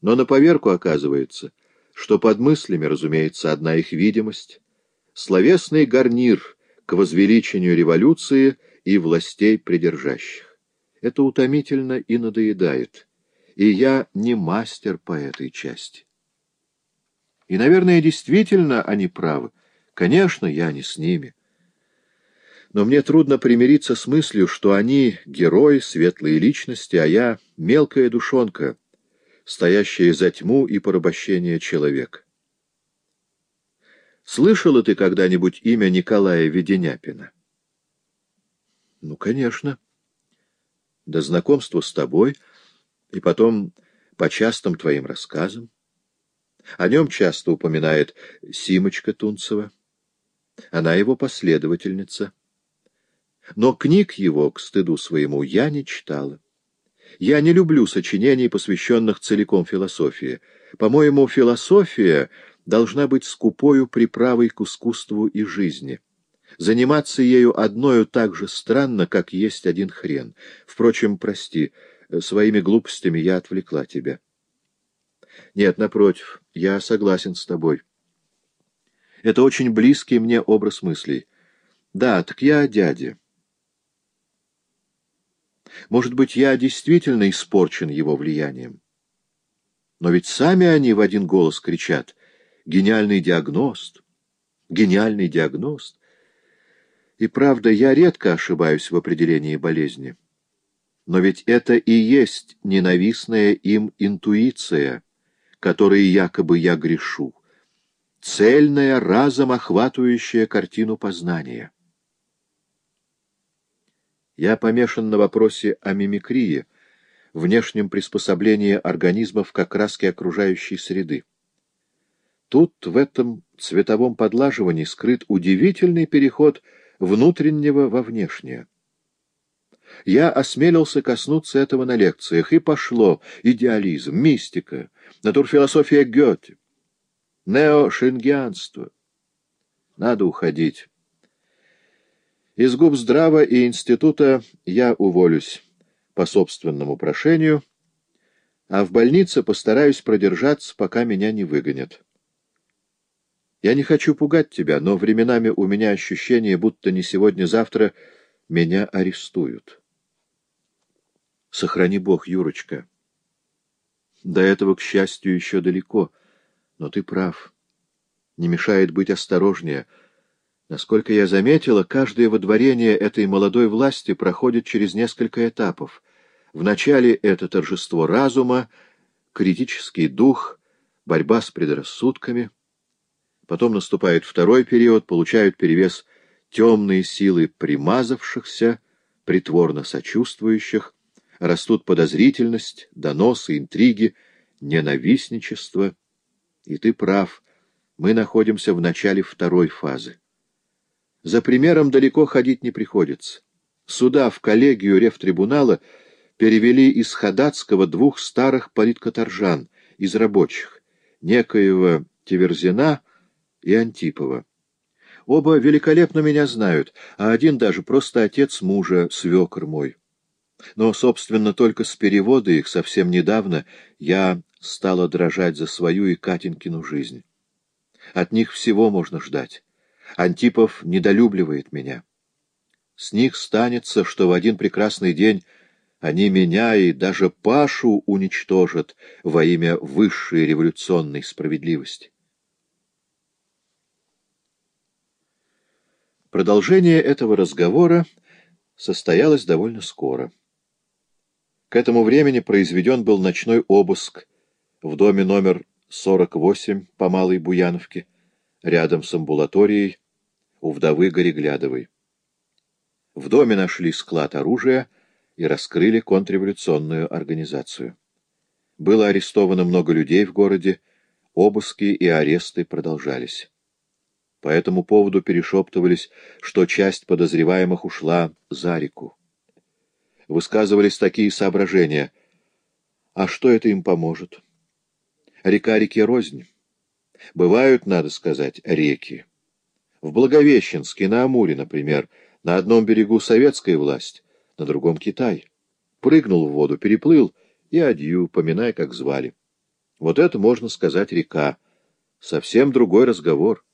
Но на поверку оказывается, что под мыслями, разумеется, одна их видимость, словесный гарнир к возвеличению революции и властей придержащих. Это утомительно и надоедает, и я не мастер по этой части. И, наверное, действительно они правы. Конечно, я не с ними. Но мне трудно примириться с мыслью, что они — герои, светлые личности, а я — мелкая душонка, стоящая за тьму и порабощение человека. Слышала ты когда-нибудь имя Николая Веденяпина? Ну, конечно. До знакомства с тобой и потом по частым твоим рассказам. О нем часто упоминает Симочка Тунцева. Она его последовательница. Но книг его, к стыду своему, я не читала. Я не люблю сочинений, посвященных целиком философии. По-моему, философия должна быть скупою приправой к искусству и жизни. Заниматься ею одною так же странно, как есть один хрен. Впрочем, прости, своими глупостями я отвлекла тебя. Нет, напротив, я согласен с тобой. Это очень близкий мне образ мыслей. Да, так я о дяде. Может быть, я действительно испорчен его влиянием. Но ведь сами они в один голос кричат «Гениальный диагност! Гениальный диагност!» И правда, я редко ошибаюсь в определении болезни. Но ведь это и есть ненавистная им интуиция, которой якобы я грешу, цельная, разом охватывающая картину познания. Я помешан на вопросе о мимикрии, внешнем приспособлении организмов к окраске окружающей среды. Тут, в этом цветовом подлаживании, скрыт удивительный переход внутреннего во внешнее. Я осмелился коснуться этого на лекциях, и пошло идеализм, мистика, натурфилософия Гёте, неошенгианство. Надо уходить. Из губ здрава и института я уволюсь по собственному прошению, а в больнице постараюсь продержаться, пока меня не выгонят. Я не хочу пугать тебя, но временами у меня ощущение, будто не сегодня-завтра меня арестуют. Сохрани Бог, Юрочка. До этого, к счастью, еще далеко, но ты прав. Не мешает быть осторожнее — Насколько я заметила, каждое водворение этой молодой власти проходит через несколько этапов. Вначале это торжество разума, критический дух, борьба с предрассудками. Потом наступает второй период, получают перевес темные силы примазавшихся, притворно сочувствующих, растут подозрительность, доносы, интриги, ненавистничество. И ты прав, мы находимся в начале второй фазы. За примером далеко ходить не приходится. Сюда, в коллегию рефтрибунала, перевели из Ходатского двух старых политкоторжан из рабочих, некоего Теверзина и Антипова. Оба великолепно меня знают, а один даже просто отец мужа, свекр мой. Но, собственно, только с перевода их совсем недавно я стала дрожать за свою и Катенькину жизнь. От них всего можно ждать. Антипов недолюбливает меня. С них станется, что в один прекрасный день они меня и даже Пашу уничтожат во имя высшей революционной справедливости. Продолжение этого разговора состоялось довольно скоро. К этому времени произведен был ночной обыск в доме номер 48 по Малой Буяновке, рядом с амбулаторией, у вдовы Гореглядовой. В доме нашли склад оружия и раскрыли контрреволюционную организацию. Было арестовано много людей в городе, обыски и аресты продолжались. По этому поводу перешептывались, что часть подозреваемых ушла за реку. Высказывались такие соображения. А что это им поможет? Река реке рознь. Бывают, надо сказать, реки. В Благовещенске, на Амуре, например, на одном берегу советская власть, на другом Китай. Прыгнул в воду, переплыл, и адью, поминай, как звали. Вот это, можно сказать, река. Совсем другой разговор.